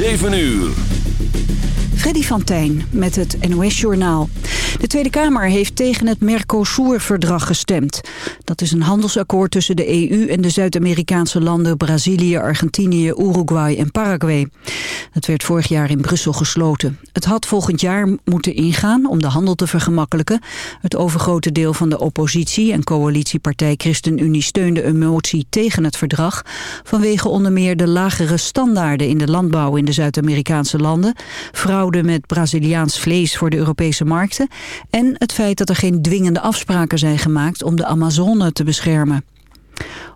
7 uur. Freddy van met het NOS-journaal. De Tweede Kamer heeft tegen het Mercosur-verdrag gestemd. Dat is een handelsakkoord tussen de EU en de Zuid-Amerikaanse landen Brazilië, Argentinië, Uruguay en Paraguay. Het werd vorig jaar in Brussel gesloten. Het had volgend jaar moeten ingaan om de handel te vergemakkelijken. Het overgrote deel van de oppositie en coalitiepartij ChristenUnie steunde een motie tegen het verdrag... vanwege onder meer de lagere standaarden in de landbouw in de Zuid-Amerikaanse landen... fraude met Braziliaans vlees voor de Europese markten... en het feit dat er geen dwingende afspraken zijn gemaakt om de Amazone te beschermen.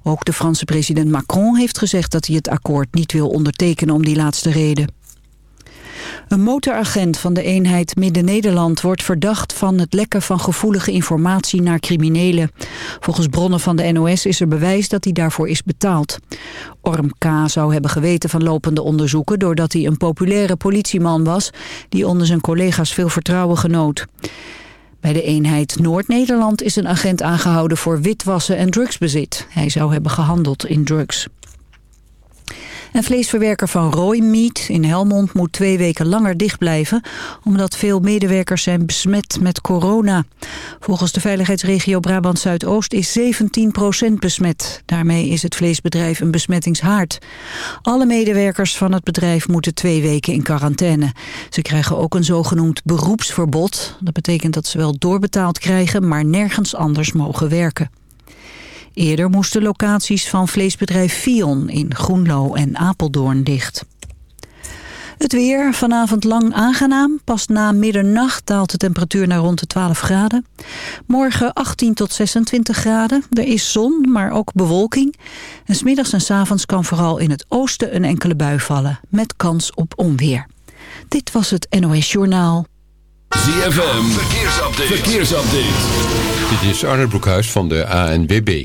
Ook de Franse president Macron heeft gezegd dat hij het akkoord niet wil ondertekenen om die laatste reden. Een motoragent van de eenheid Midden-Nederland wordt verdacht van het lekken van gevoelige informatie naar criminelen. Volgens bronnen van de NOS is er bewijs dat hij daarvoor is betaald. Orm K. zou hebben geweten van lopende onderzoeken doordat hij een populaire politieman was die onder zijn collega's veel vertrouwen genoot. Bij de eenheid Noord-Nederland is een agent aangehouden voor witwassen en drugsbezit. Hij zou hebben gehandeld in drugs. En vleesverwerker van Roy Meat in Helmond moet twee weken langer dicht blijven... omdat veel medewerkers zijn besmet met corona. Volgens de veiligheidsregio Brabant-Zuidoost is 17% besmet. Daarmee is het vleesbedrijf een besmettingshaard. Alle medewerkers van het bedrijf moeten twee weken in quarantaine. Ze krijgen ook een zogenoemd beroepsverbod. Dat betekent dat ze wel doorbetaald krijgen, maar nergens anders mogen werken. Eerder moesten locaties van vleesbedrijf Fion in Groenlo en Apeldoorn dicht. Het weer, vanavond lang aangenaam. Pas na middernacht daalt de temperatuur naar rond de 12 graden. Morgen 18 tot 26 graden. Er is zon, maar ook bewolking. En smiddags en s avonds kan vooral in het oosten een enkele bui vallen. Met kans op onweer. Dit was het NOS Journaal. ZFM, verkeersupdate. verkeersupdate. Dit is Arne Broekhuis van de ANWB.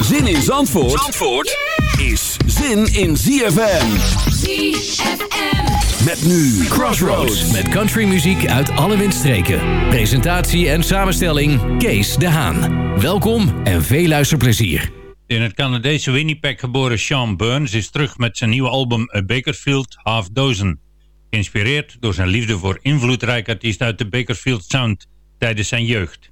Zin in Zandvoort, Zandvoort is zin in ZFM. ZFM. Met nu Crossroads. Met countrymuziek uit alle windstreken. Presentatie en samenstelling Kees de Haan. Welkom en veel luisterplezier. In het Canadese Winnipeg geboren Sean Burns is terug met zijn nieuwe album A Bakersfield Half Dozen. Geïnspireerd door zijn liefde voor invloedrijke artiesten uit de Bakersfield Sound tijdens zijn jeugd.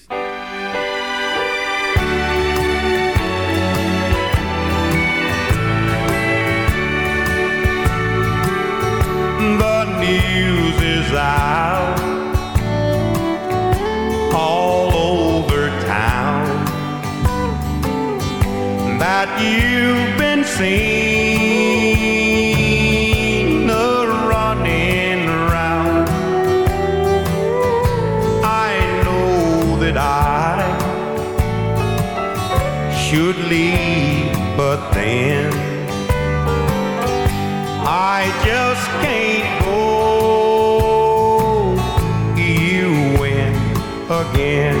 News is out all over town that you've been seen running around. I know that I should leave, but then. I just again.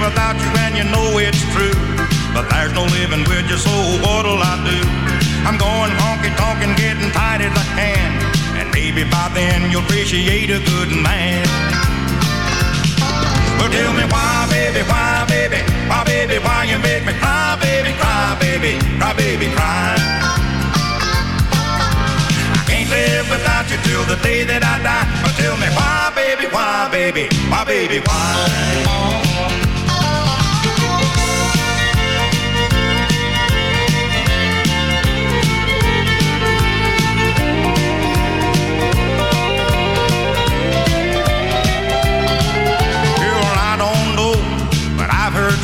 Without you, and you know it's true. But there's no living with you, so what'll I do? I'm going honky tonk and getting tight as I can. And maybe by then you'll appreciate a good man. Well, tell me why, baby, why, baby, why, baby, why you make me cry, baby, cry, baby, cry, baby, cry. I can't live without you till the day that I die. But tell me why, baby, why, baby, why, baby, why?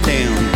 Don't give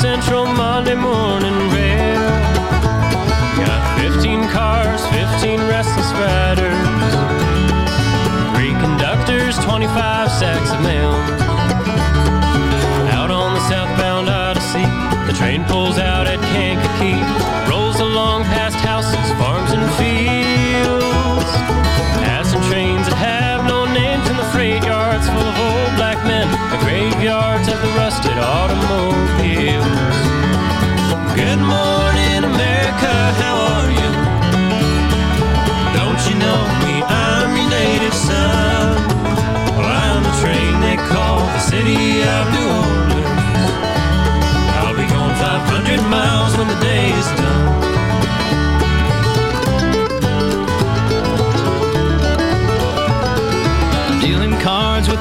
Central Monday morning rail. Got 15 cars, 15 restless riders, three conductors, 25 sacks of mail. Out on the southbound Odyssey, the train pulls out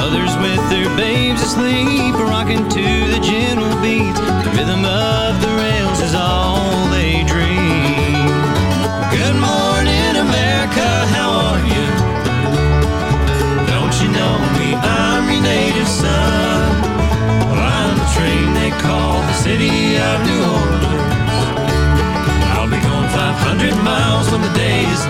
Others with their babes asleep, rocking to the gentle beat. The rhythm of the rails is all they dream. Good morning, America, how are you? Don't you know me? I'm your native son. Well, I'm the train they call the city of New Orleans. I'll be gone 500 miles when the day is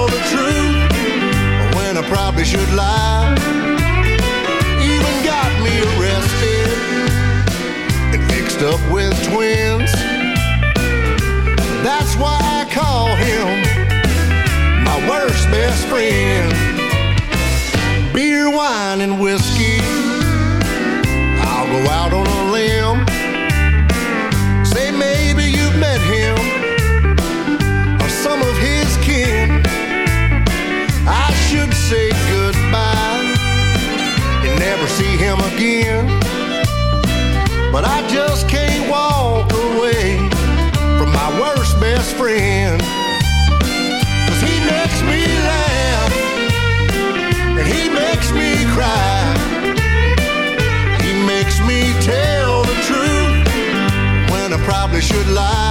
I probably should lie. Even got me arrested and mixed up with twins. That's why I call him my worst best friend. Beer, wine, and whiskey. Probably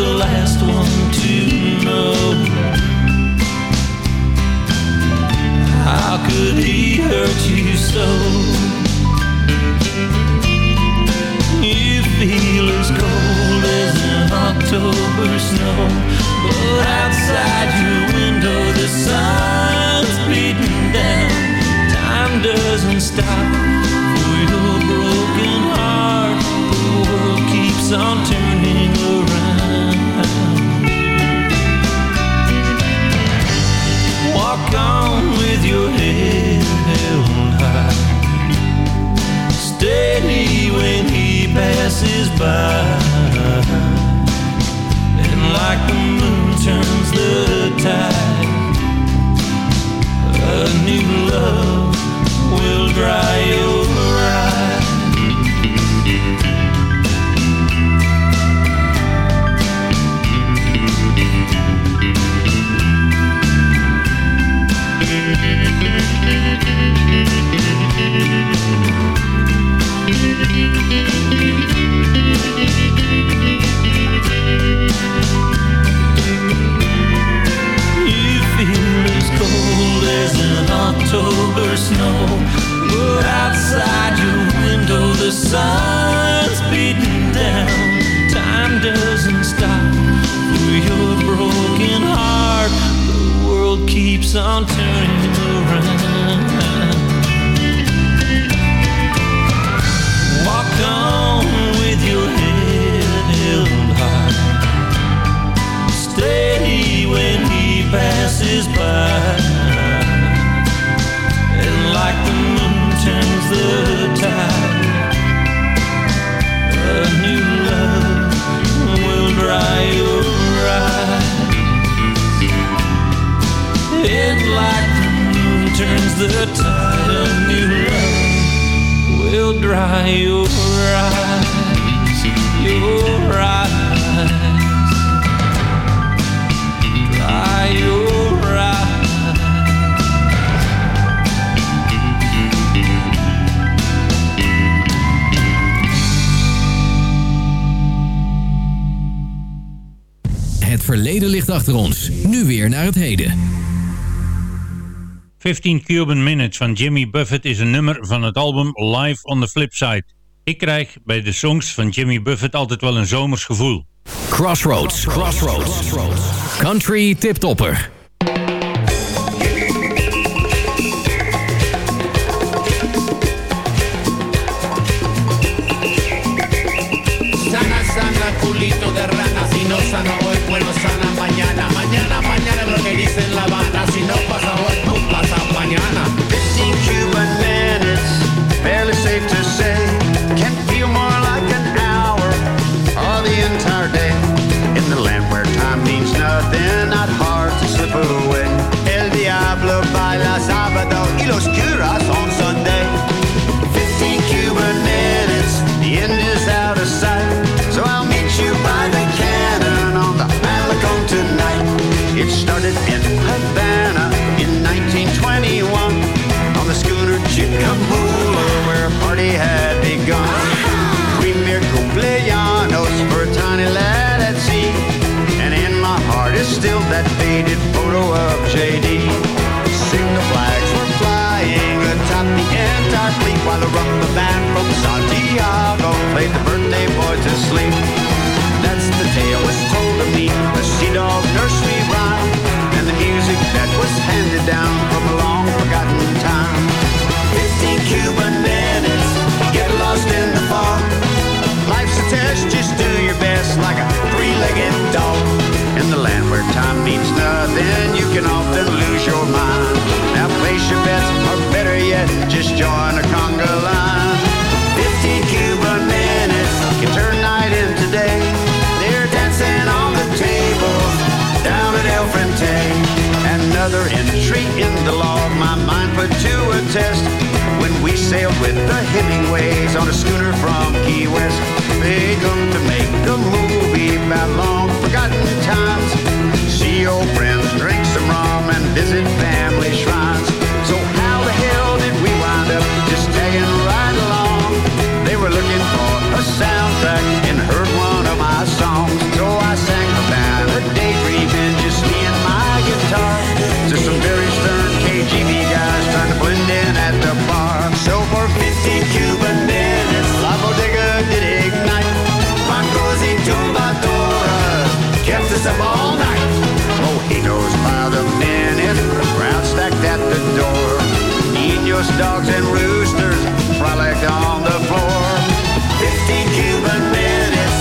the last one to know. How could he hurt you so? You feel as cold as an October snow, but outside your window the sun's beating down. Time doesn't stop for your broken heart. The world keeps on turning. walk on with your head held high. Steady when he passes by. And like the moon turns the tide, a new love will dry your October snow. But outside your window, the sun's beating down. Time doesn't stop for your broken heart. The world keeps on turning around. Walk on with your head held high. Steady when he passes by. Dry your eyes, your eyes. Verleden ligt achter ons. Nu weer naar het heden. 15 Cuban Minutes van Jimmy Buffett is een nummer van het album Live on the Flipside. Ik krijg bij de songs van Jimmy Buffett altijd wel een zomers gevoel. Crossroads. Crossroads. Country tiptopper. Mañana. Mañana, es lo que dice en La Habana. Si no pasa hoy, no pasa mañana. Party had begun. Premier cumpleaños for a tiny lad at sea. And in my heart is still that faded photo of JD. Signal flags were flying atop the entire fleet while the rumba band from Santiago played the birthday boy to sleep. That's the tale was told of me, the sea dog nursery rhyme, and the music that was handed down from a long forgotten time. 15 Cuban three-legged dog. In the land where time means nothing, you can often lose your mind. Now place your bets, or better yet, just join a conga line. 15 Cuban minutes can turn Another entry in the log my mind put to a test when we sailed with the Hemingways on a schooner from Key West. They come to make a movie about long forgotten times. See old friends, drink some rum, and visit family shrines. So how the hell did we wind up just tagging right along? They were looking for a soundtrack and heard one KGB guys trying to blend in at the bar. So for 50 Cuban minutes, La Bodega did ignite. Tacos y tumbadoras kept us up all night. Oh, Mojitos by the minute, the crowd stacked at the door. Ninos, dogs, and roosters frolicked on the floor. 50 Cuban minutes,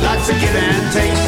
lots of give and take.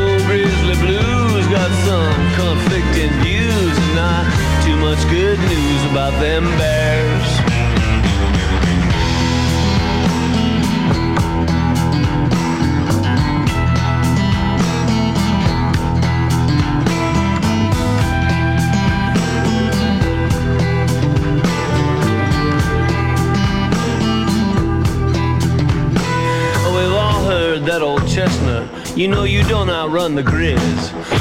much good news about them bears. Oh, we've all heard that old chestnut. You know you don't outrun the grizz.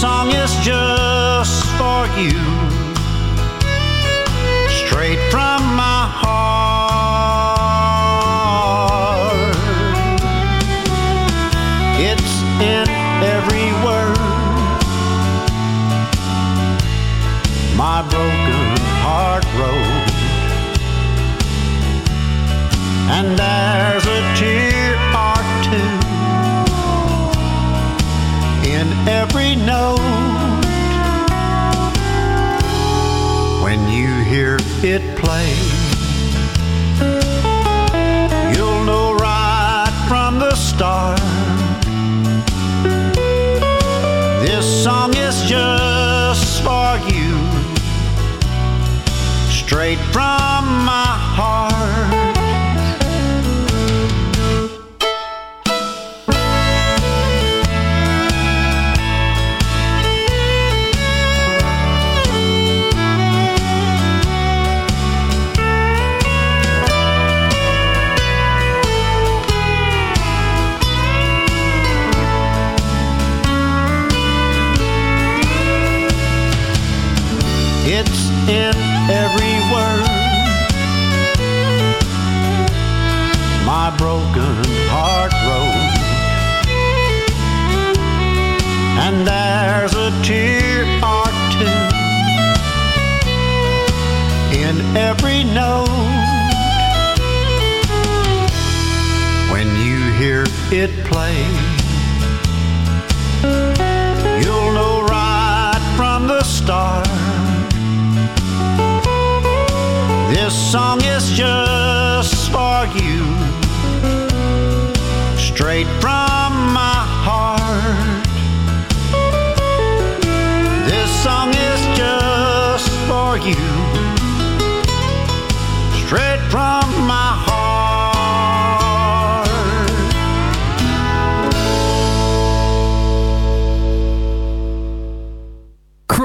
Song is just for you, straight from When you hear it play, you'll know right from the start. This song is just for you, straight from my heart. This song is just for you, straight from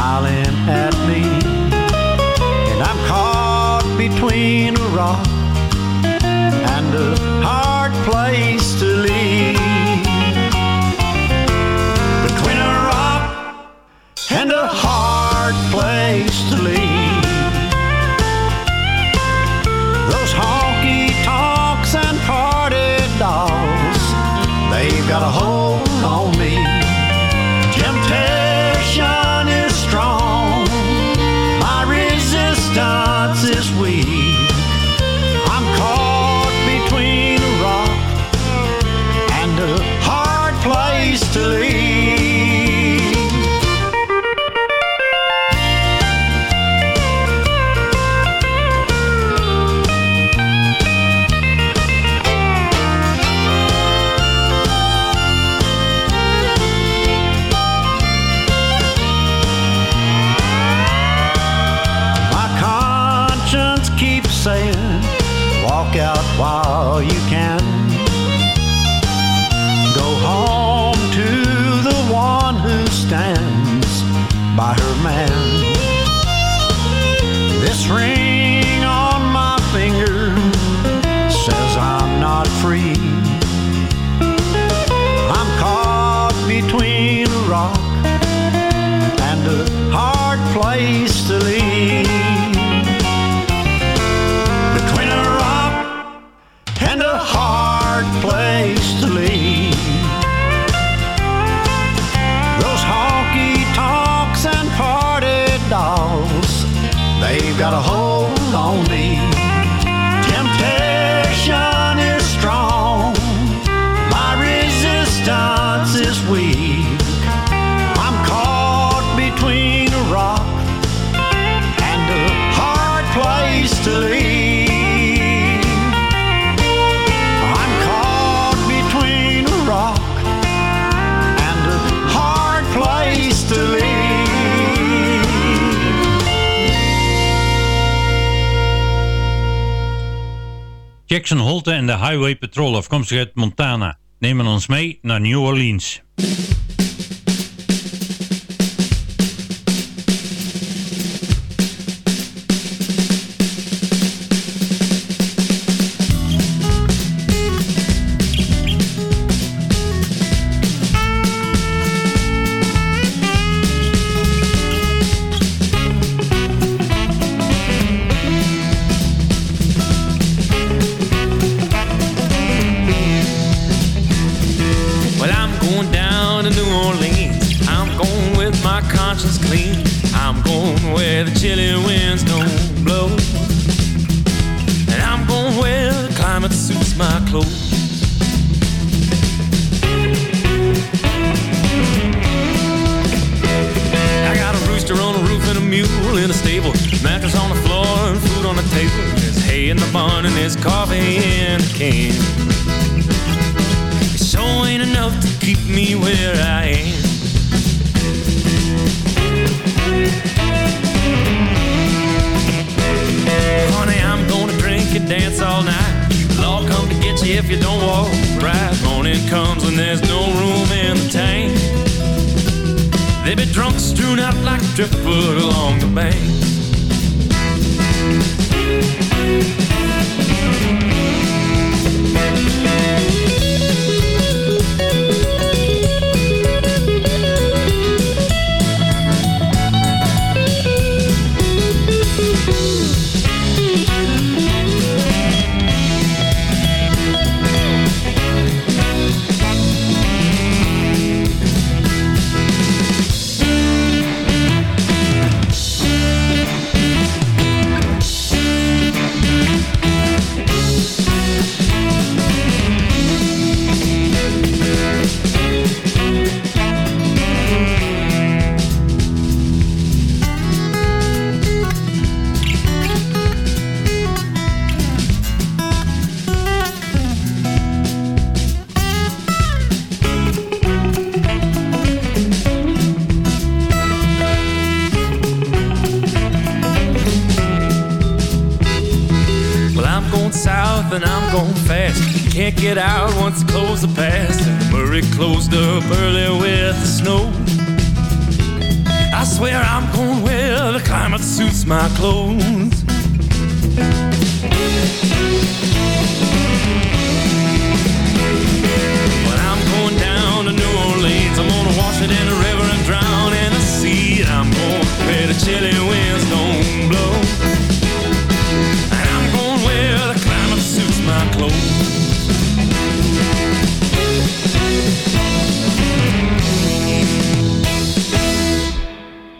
smiling at me, and I'm caught between a rock and a hard place to leave. Between a rock and a hard place Highway Patrol afkomstig uit Montana nemen ons mee naar New Orleans. can't get out once the close the pass. And Murray closed up early with the snow. I swear I'm going where the climate suits my clothes.